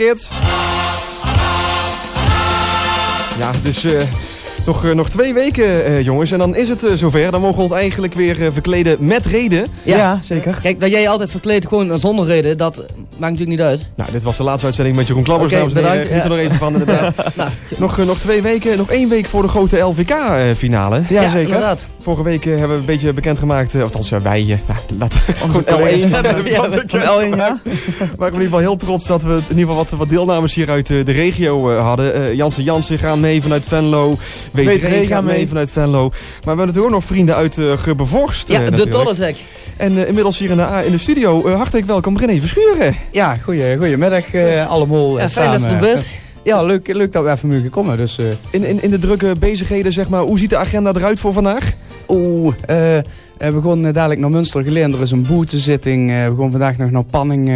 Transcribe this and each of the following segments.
Kids. Ja, dus eh, nog, eh, nog twee weken, eh, jongens. En dan is het eh, zover. Dan mogen we ons eigenlijk weer eh, verkleden met reden. Ja. zeker. Kijk, dat jij je altijd verkleedt gewoon zonder reden, dat maakt natuurlijk niet uit. Nou, dit was de laatste uitzending met Jeroen Klabbers. Oké, dames en heren. bedankt. Geniet er nog even van, inderdaad. Nou, nog, nog twee weken, nog één week voor de grote LVK-finale. Ja, ja, zeker. inderdaad. Vorige week hebben we een beetje bekendgemaakt, uh, althans wij, nou, laten we gewoon collega's. L1 Ja, Van L1, ja? Maar ik ben in ieder geval heel trots dat we in ieder geval wat, wat deelnemers hier uit de regio eh, hadden. Eh, Jansen Jansen gaan mee vanuit Venlo. W3 W3 gaat gaan mee vanuit Venlo. Maar we hebben natuurlijk ook nog vrienden uit uh, Grubbevorst. Ja, eh, de. Tollezek. En eh, inmiddels hier in de, A- in de studio, eh, hartelijk welkom René Verschuren. Ja, goeie, goedemiddag eh, allemaal. eh, Ja, fijn dat je er bent. Ja, leuk, leuk dat we even mogen komen. Dus, eh In, in, in de drukke bezigheden, zeg maar, hoe ziet de agenda eruit voor vandaag? oeh, eh, we gaan eh, dadelijk naar Münster geleden. Er is een boetezitting. eh, we gaan vandaag nog naar Panning.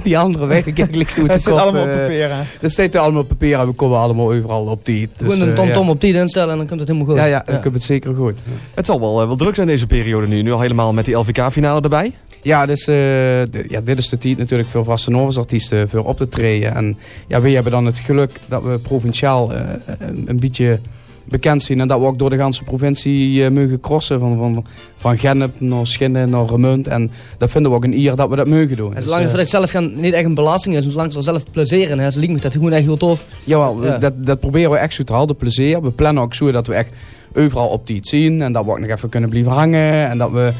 die andere weet ik eigenlijk zo Het te zit kop. allemaal op papier, hè? Dat staat er allemaal op papier en we komen allemaal overal op die. Dus, Gewoon een eh, tom-tom ja. op die instellen en dan komt het helemaal goed. Ja, ja, ik heb het zeker goed. Het zal wel, eh, wel druk zijn deze periode nu. Nu al helemaal met die LVK-finale erbij. Ja, dus, eh, ja, dit is de tijd natuurlijk voor vaste artiesten voor op te treden. En ja, wij hebben dan het geluk dat we provinciaal eh, een, een beetje bekend zijn. En dat we ook door de ganse provincie eh, mogen crossen. Van, van, van Gennep naar Schinnen naar Remunt. En dat vinden we ook een eer dat we dat mogen doen. En Dus, zolang het eh, zichzelf gaan niet echt een belasting is, zolang ze zelf plezier in hebben, lijkt me dat gewoon echt heel tof. Jawel, Ja. Dat, dat proberen we echt zo te houden, plezier. We plannen ook zo dat we echt overal op die iets zien. En dat we ook nog even kunnen blijven hangen. En dat, we,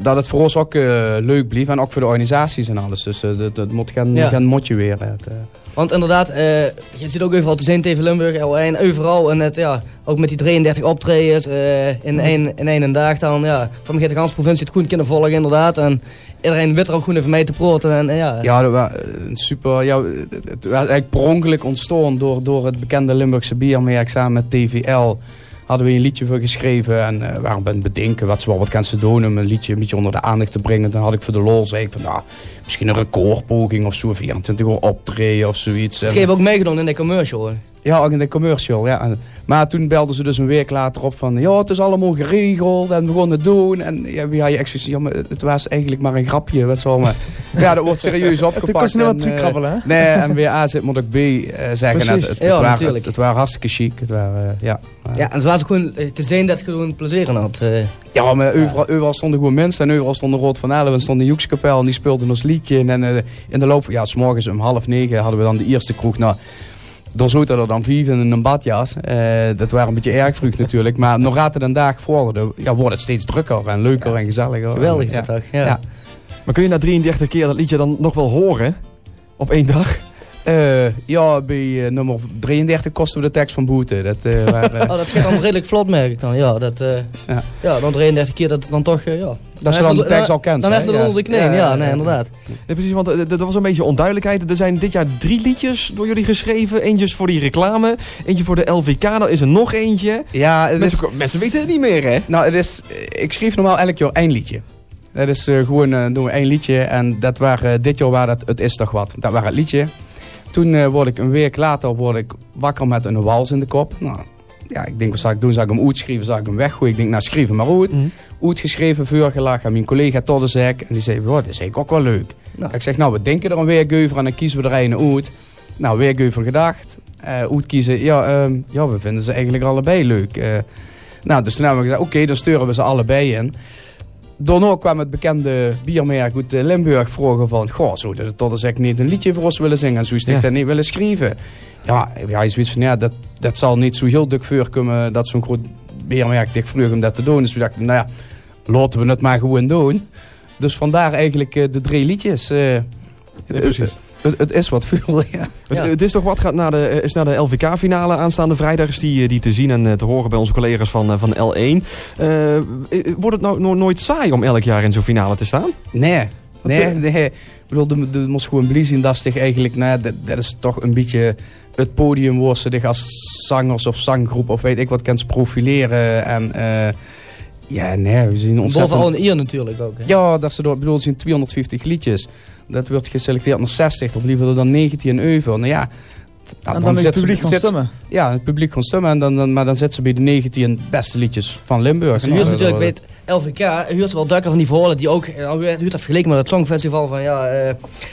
dat het voor ons ook eh, leuk blijft. En ook voor de organisaties en alles. Dus eh, dat, dat moet gaan, Ja. gaan motiveren. Het, eh. Want inderdaad, je ziet ook overal te zijn TV Limburg, L1, overal. En het, ja, ook met die 33 optredens in, één, in één dag dan. Ja, van de ganse provincie het goed kunnen volgen inderdaad. En iedereen weet er ook gewoon even mee te proten. En, en ja, Ja, dat was een super. Ja, het het was eigenlijk per ongeluk ontstaan door, door het bekende Limburgse biermerk samen met TVL. Hadden we een liedje voor geschreven en we aan het bedenken wat, ze wel wat kan ze doen om een liedje een beetje onder de aandacht te brengen. Dan had ik voor de lol zei ik van nou, misschien een recordpoging of zo, 24 uur optreden of zoiets. En- ik heb ook meegedaan in de commercial. hoor. Ja, ook in de commercial. Ja. En- maar toen belden ze dus een week later op van... Ja, het is allemaal geregeld en we gaan het doen. En ja, wie had je van, Ja, het was eigenlijk maar een grapje. Wat zal maar. ja, dat wordt serieus opgepakt. Het kost niet wat eh, krabbelen, hè? Nee, en weer A zit moet ook B eh, zeggen. Het, het, Ja, waren, het, het waren hartstikke chic. Het waren, eh, ja. Ja, en het was gewoon te zijn dat je gewoon plezier in had. eh. Ja, maar overal, overal stonden gewoon mensen. En overal stond de Rood van Allen. En stond de Joekskapel. En die speelden ons liedje. En eh, in de loop van... Ja, s morgens om half negen hadden we dan de eerste kroeg. Nou, er zoten er dan vier in een badjas. Eh, dat waren een beetje erg vroeg natuurlijk. Maar nog raad een dag vorderde, ja, wordt het steeds drukker en leuker en gezelliger. Geweldig is ja. dat toch? Ja. Ja. Maar kun je na 33 keer dat liedje dan nog wel horen? Op één dag? Eh, ja, bij eh, nummer 33 kosten we de tekst van boete. Dat, eh, waren, Oh, dat gaat dan redelijk vlot, merk ik dan. Ja, dat, eh, Ja. ja. dan 33 keer dat het dan toch, eh, ja. dat ze dan de tekst al kent. Dan is het onder de knie, ja, nee, inderdaad. Nee, precies, want er was een beetje onduidelijkheid. Er zijn dit jaar drie liedjes door jullie geschreven. Eentje voor die reclame, eentje voor de LVK. Dan is er nog eentje. Ja, het is, Mensen, weten het niet meer, hè? Nou, het is, ik schreef normaal elk jaar één liedje. Dat is eh, gewoon, doen we één liedje. En dat waren, dit jaar waren dat Het is toch wat. Dat was het liedje. Toen eh, word ik een week later word ik wakker met een wals in de kop. Nou, ja, ik denk, wat zal ik doen? Zal ik hem uitschrijven? Zal ik hem weggooien? Ik denk, nou, schrijf hem maar uit. Mhm. Uitgeschreven, voorgelag aan mijn collega Toddezek. En die zei, "Wow, dat is eigenlijk ook wel leuk. Nou. Ik zeg, nou, we denken er een week over en dan kiezen we er een uit. Nou, week over gedacht. Eh uitkiezen, ja, ehm, ja, we vinden ze eigenlijk allebei leuk. Eh, nou, dus toen hebben we gezegd, oké, dan sturen we ze allebei in. Daarna kwam het bekende biermerk uit eh, Limburg vragen van... Goh, zou de Toddezek niet een liedje voor ons willen zingen? En zo is ik Ja. dat niet willen schrijven. Ja, ja, je zoiets van, ja, dat, dat zal niet zo heel dik voorkomen... dat zo'n groot biermerk zich vroeg om dat te doen. Dus we dachten, nou ja, laten we het maar gewoon doen. Dus vandaar eigenlijk eh, de drie liedjes. eh, Ja, precies. Het, het is wat veel, ja. Het, Ja. het is toch wat gaat naar de, is naar de LVK-finale aanstaande vrijdag. Is die, eh, die te zien en eh, te horen bij onze collega's van, eh, van L1. Eh, eh, wordt het nou no- nooit saai om elk jaar in zo'n finale te staan? Nee, nee, eh, nee. Ik bedoel, de, de moest gewoon blij zien dat ze zich eigenlijk... Nou, dat, dat is toch een beetje het podium waar ze zich als zangers of zanggroep of weet ik wat kan profileren. En eh, ja, nee, we zien ontzettend... Bovenal een eer natuurlijk ook. Hè? Ja, dat ze door, ik bedoel, er zijn 250 liedjes. Dat wordt geselecteerd naar 60, of liever dan 19 euro. Nou ja, Nou, en dan, dan het publiek gaan stemmen. Ja, het publiek gaan stemmen. En dan, dan, maar dan zitten ze bij de 19 beste liedjes van Limburg. Ze huurt natuurlijk bij het LVK, huurt wel duiker van die verhalen die ook, nou, huurt dat vergeleken met het Songfestival van ja, uh,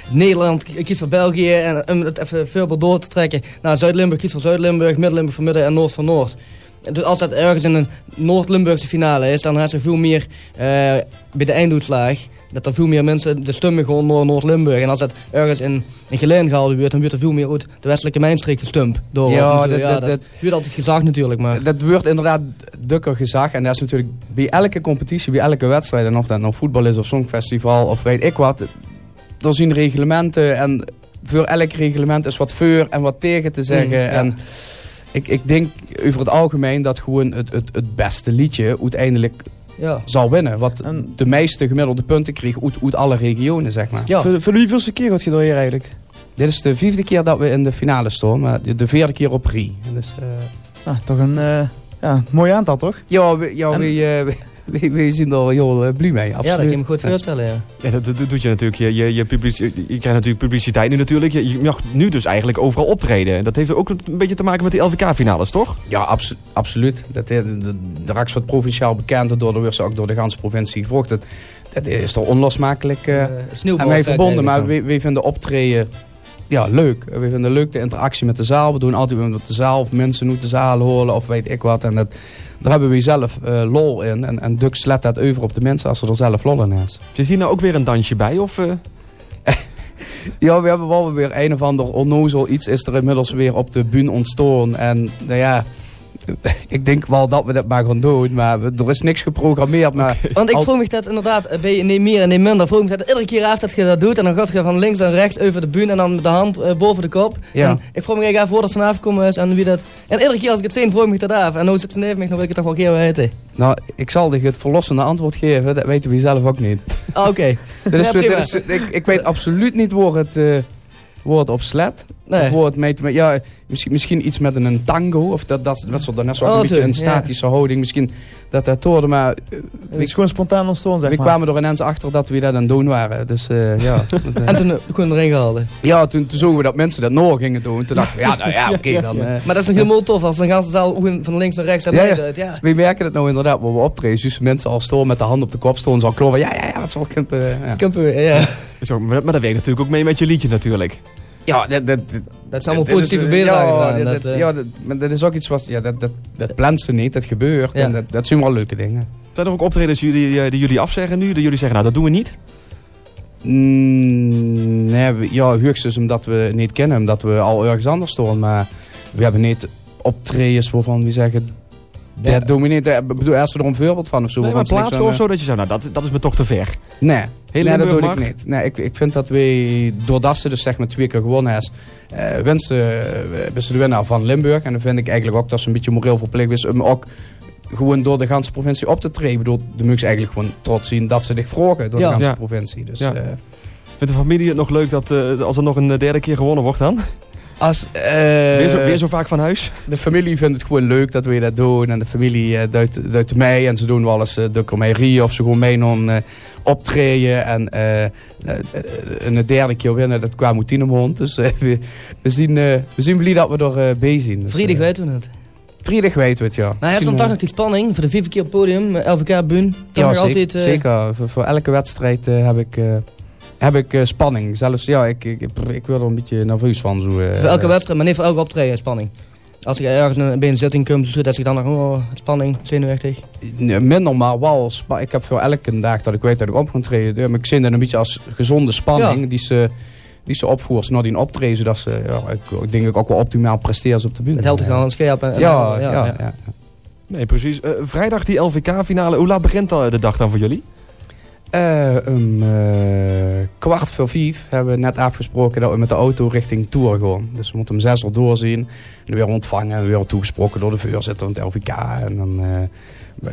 Nederland kiest voor België en om het even veel door te trekken. Nou, Zuid-Limburg kiest voor Zuid-Limburg, Midden-Limburg voor Midden en Noord voor Noord. Dus als dat ergens in een Noord-Limburgse finale is, dan hebben ze veel meer uh, bij de einduitslag. Dat er veel meer mensen de stemmen gewoon door Noord-Limburg. En als dat ergens in, in Geleen gehouden wordt, dan wordt er veel meer uit de westelijke mijnstreek gestumpt. Door, ja, dat, ja, dat, dat wordt altijd gezag natuurlijk. Maar. Dat wordt inderdaad dukker gezag. En dat is natuurlijk bij elke competitie, bij elke wedstrijd. En of dat nou voetbal is of songfestival of weet ik wat. Er zien reglementen en voor elk reglement is wat voor en wat tegen te zeggen. Mm, ja. En ik, ik denk over het algemeen dat gewoon het, het, het beste liedje uiteindelijk ja. zal winnen. Wat en de meeste gemiddelde punten kreeg uit, uit alle regionen, zeg maar. Ja. Voor, voor wievielste keer gaat je door hier eigenlijk? Dit is de vijfde keer dat we in de finale staan, maar de vierde keer op Rie. Dus, uh... ah, toch een uh, ja, mooi aantal, toch? Ja, we, ja en... we, uh, we, we zien er heel uh, blij mee, absoluut. Ja, dat kan je me goed voorstellen, ja. ja dat, dat, doet je natuurlijk. Je, je, je, je krijgt natuurlijk publiciteit nu natuurlijk. Je, je mag nu dus eigenlijk overal optreden. Dat heeft ook een beetje te maken met die LVK-finales, toch? Ja, abso absoluut. Dat, de, de, de Raks wordt provinciaal bekend. Door de wordt ook door de ganse provincie gevolgd. Dat, dat is toch onlosmakelijk uh, uh, aan mij verbonden. Maar we, we vinden optreden ja, leuk. We vinden leuk de interactie met de zaal. We doen altijd met de zaal of mensen uit de zaal horen of weet ik wat. En dat, daar hebben we zelf uh, lol in. En, en Dux let dat over op de mensen als ze er zelf lol in is. Zit hier nou ook weer een dansje bij? Of, uh... ja, we hebben wel weer een of ander onnozel iets is er inmiddels weer op de bühne ontstaan. En nou ja, ik denk wel dat we dat maar gaan doen, maar er is niks geprogrammeerd. Maar Want ik vroeg me dat inderdaad, eh, ben je meer en neem minder, vroeg me dat iedere keer af dat je dat doet en dan gaat je van links naar rechts over de bühne en dan met de hand uh, boven de kop. Ja. En ik vroeg me eigenlijk af voor dat vanavond komen is en wie dat... En iedere keer als ik het zie, vroeg me dat af. En nu zit ze neven me, dan wil ik het toch wel een keer weten. Nou, ik zal je het verlossende antwoord geven, dat weten we zelf ook niet. Ah, Oké. Okay. ik, ik weet absoluut niet waar het... Uh, woord op slet. Nee. Of woord mee te, ja, misschien, misschien iets met een tango. Of dat, dat, dat, dat, dat, dat oh, een beetje een statische ja. houding. Misschien dat dat hoorde. Maar uh, het is gewoon spontaan ontstaan, zeg we maar. kwamen er ineens achter dat we dat aan het doen waren. Dus uh, ja. en toen kon erin gehaald. Ja, toen, toen zogen we dat mensen dat nog gingen doen. Toen dachten we, ja, nou ja, oké okay, dan. Uh, maar dat is nog helemaal tof als een ganse zaal van links naar rechts. Ja, ja. Uit, ja. We merken het nou inderdaad, waar we optreden. Dus mensen al storen met de hand op de kop stonden. Zal kloppen. Ja, ja, ja, dat zal Kumpen. Ja. Kumpen, ja. Zo, maar, maar dat weet natuurlijk ook mee met je liedje natuurlijk. Ja, dat, dat, dat zijn allemaal positieve beelden. Ja, dat, dat, ja dat, maar dat is ook iets wat, ja, dat, dat, dat plant ze niet, dat gebeurt. Ja. En dat, dat zijn wel leuke dingen. Zijn er ook optredens die jullie, die jullie afzeggen nu? Dat jullie zeggen, nou dat doen we niet? Mm, nee, ja, hoogstens omdat we niet kennen, omdat we al ergens anders staan. Maar we hebben niet optredens waarvan we zeggen, ja. dat domineert. Ik bedoel, als we er een voorbeeld van of zo. Nee, maar plaatsen of zo, dat je zegt, nou dat, dat is me toch te ver. Nee, Heel nee dat doe ik niet. Nee, ik, ik vind dat wij, doordat ze dus zeg maar twee keer gewonnen is, uh, wensen uh, de winnaar van Limburg. En dan vind ik eigenlijk ook dat ze een beetje moreel verplicht is om ook gewoon door de ganse provincie op te treden. Ik bedoel, de moet eigenlijk gewoon trots zien dat ze zich vroegen door ja. de ganse ja. provincie. Dus, ja. Uh, Vindt de familie het nog leuk dat als er nog een derde keer gewonnen wordt dan? Als, uh, weer, zo, weer, zo, vaak van huis? De familie vindt het gewoon leuk dat we dat doen. En de familie uh, duidt, duidt mij. En ze doen wel eens uh, de of ze gewoon mee naar optreden. En een derde keer winnen, dat kwam uit Tienemond. Dus we, we, zien, we zien blij dat we er bij zien. Dus, Vrijdag weten we het. Vrijdag weten we het, ja. Maar je hebt dan toch nog die spanning voor de vierde keer podium, LVK Bun. Ja, zeker. Altijd, zeker. Voor, voor, elke wedstrijd heb ik heb ik uh, spanning. Zelfs, ja, ik, ik, ik word er een beetje nerveus van. Zo, uh, voor elke wedstrijd, maar niet voor elke optreden spanning. Als je ergens bij een zitting komt, dat ik dan nog oh, spanning, zenuwachtig? Nee, minder, maar wel. Ik heb voor elke dag dat ik weet dat ik op ga treden. Maar ik zie dat een beetje als gezonde spanning ja. die ze die ze opvoert naar die optreden, zodat ze, ja, ik, ik denk ik ook wel optimaal presteren op de bühne. Het helpt gewoon scherp. En, en ja, ja, ja, ja, Nee, precies. Uh, vrijdag die LVK-finale. Hoe laat begint de dag dan voor jullie? Uh, um, uh, kwart voor vijf hebben we net afgesproken dat we met de auto richting Tour gaan. Dus we moeten om zes uur doorzien. En weer ontvangen en weer toegesproken door de voorzitter van het LVK. En dan... Uh,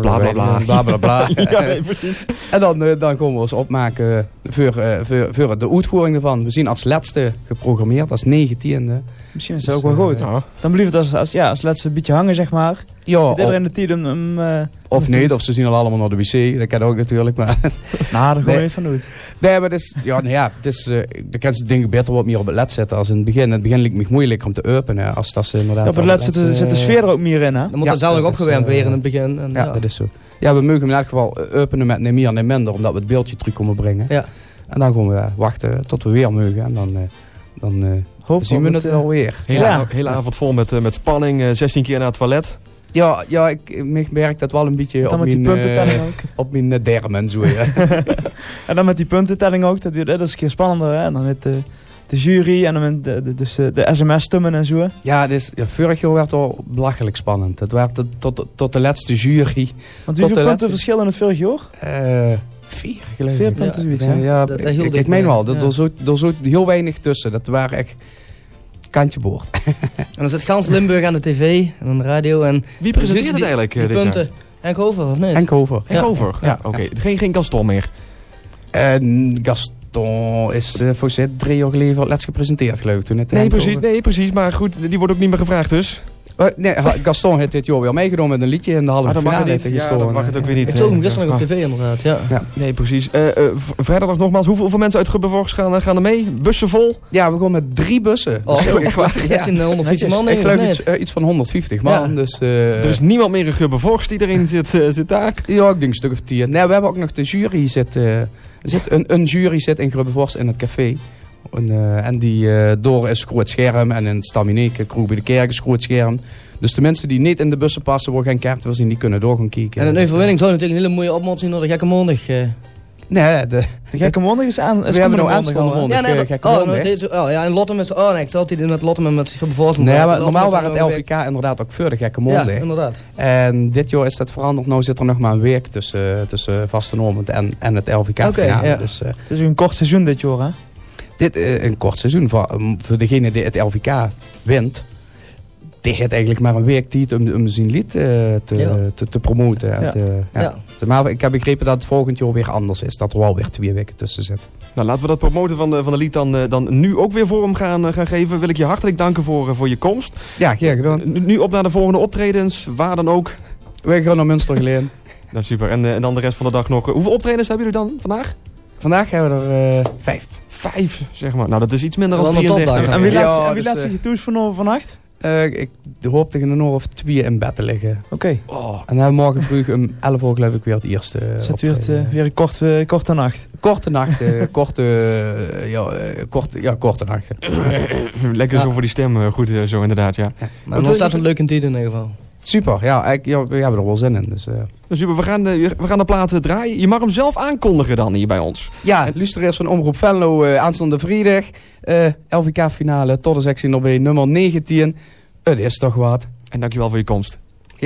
bla bla bla. bla, bla, bla. ja, nee, precies. En dan, dan gaan we ons opmaken voor, voor, voor de uitvoering ervan. We zien als laatste geprogrammeerd, als negentiende. Misschien is het dus, ook wel goed. Ja. Dan blijft het als, als, ja, als laatste een beetje hangen, zeg maar. Ja, of, in de tijd om... om eh, of niet, of ze zien al allemaal naar de wc. Dat kan ook natuurlijk, maar... nou, daar gewoon Nee. niet van doet. Nee, maar het is, ja, nou ja, het is, eh dan kan ze dingen beter wat meer op het led zetten als in het begin. In het begin liep het me moeilijker om te openen, als dat ze inderdaad... Ja, op het laatste zit, de- zit de eh, sfeer er ook meer in, hè? Dan moet Ja, er zelf eh, weer in het begin. En, Ja, ja. dat is zo. Ja, we mogen hem in elk geval eh, openen met niet meer en minder, omdat we het beeldje terug komen brengen. Ja. En dan gaan we wachten tot we weer mogen en dan, eh, dan eh, Hoop zien we dat het eh, wel weer. Hele, Ja. hele avond vol met, eh, met spanning. eh, 16 keer naar het toilet. Ja, ja ik, merk dat wel een beetje Dan op met die mijn, puntentelling eh, ook. op mijn eh, derm en zo. Ja. En dan met die puntentelling ook. Dat, dat is een keer spannender, hè? En dan met de, de jury en dan met de, de, dus de, sms-stemmen en zo. ja, dus, ja, vorig jaar werd al belachelijk spannend. Het werd tot, tot, tot de laatste jury. Want de hoeveel punten laatste- verschillen het vorig jaar? eh vier geloof Vier punten zoiets, Ja, hè? ja, Dat- dat ik, ik, meen mee, wel. Er, ja. er, zo, er zo heel weinig tussen. Dat waren echt kantje boord. En dan zit gans Limburg aan de tv en aan de radio. En Wie presenteert die- het eigenlijk eh, die dit jaar? punten. Henk Over, of niet? Over. Henk Ja. Over. Ja. Oké, geen, geen Gaston meer. En Gaston is uh, volgens mij drie jaar geleden voor laatst gepresenteerd, geloof ik. Toen het Nee precies, over- nee, precies. Maar goed, die wordt ook niet meer gevraagd dus. Eh, nee, Gaston heeft dit jaar weer meegenomen met een liedje in de halve Ah, dat mag finale. het Ja, dat mag het ook weer niet. Zag hem eh, gisteren nog op ah. tv inderdaad, ja. Nee, precies. Eh, eh, v- vrijdag nog nogmaals, hoeveel, hoeveel mensen uit Gubbevorst gaan, eh, gaan er mee? Bussen vol? Ja, we gaan met drie bussen. Oh, Dus, echt waar? Dat zijn 150 man, ik geloof of iets, eh, iets van 150 man. Ja. Dus, eh, Er is niemand meer in Gubbevorst die erin zit, eh, zit daar. Ja, ik denk een stuk of tien. Nee, we hebben ook nog de jury zit, eh, zit een, een jury zit in Grubbevorst in het café. En, eh, en die eh, door is groot scherm en in het Stamineke, Kroeg bij de Kerk is groot scherm. Dus de mensen die niet in de bussen passen, waar geen voor zien, die kunnen door gaan kijken. En een overwinning zou natuurlijk een hele mooie opmond zien door de gekke mondig. eh. Nee, de, De gekke mondig is aan. Is we hebben nou komende aanstaande mondig. Ja, nee, dat, gekke oh, mondig. nou, deze, oh, ja, en Lotten met, oh nee, ik zal altijd met Lotten met. Nee, maar normaal waren het LVK inderdaad ook voor de gekke Ja, mondig. inderdaad. En dit jaar is dat veranderd. Nou zit er nog maar een week tussen, tussen Vastenormend en, en het LVK Oké, finale. ja. Dus eh, Het is een kort seizoen dit jaar, hè? Dit is een kort seizoen. Voor, voor degene die het LVK wint, die heeft eigenlijk maar een week tijd om, om zijn lied eh, te, Ja. te, te promoten. en Ja. te- ja. Maar ik heb begrepen dat het volgend jaar weer anders is. Dat er wel weer twee weken tussen zit. Nou, laten we dat promoten van de, van de lied dan, eh, dan nu ook weer vorm gaan, eh, gaan geven. Wil ik je hartelijk danken voor, eh, voor je komst. Ja, graag gedaan. Nu, nu op naar de volgende optredens, waar dan ook. We gaan naar Münster geleen. Nou, super. En, eh, en dan de rest van de dag nog. eh, Hoeveel optredens hebben jullie dan vandaag? Vandaag hebben we er eh, vijf. Vijf, zeg maar. Nou, dat is iets minder dan Wel een 33. topdag. En wie Ja, laat, wie dus, laat eh, zich je toes van vannacht? Eh, ik hoop tegen een uur of twee in bed te liggen. Oké. Oh, En dan hebben we morgen vroeg om 11 uur geloof ik weer het eerste Zet weer, het, eh, weer een kort, korte nacht. Korte nachten, korte, ja, korte, ja, korte nachten. lekker Ja. zo voor die stem. Goed zo, inderdaad, ja. Maar dan staat een leuke tijd in ieder geval. Super, ja, ik, ja, we hebben er wel zin in. Dus, eh. Nou, super. We gaan, de, we gaan de plaat eh, draaien. Je mag hem zelf aankondigen dan hier bij ons. Ja, luisteraars van Omroep Venlo eh, aanstaande vrijdag. eh LVK finale tot de sectie nummer 19. Het is toch wat. En dankjewel voor je komst.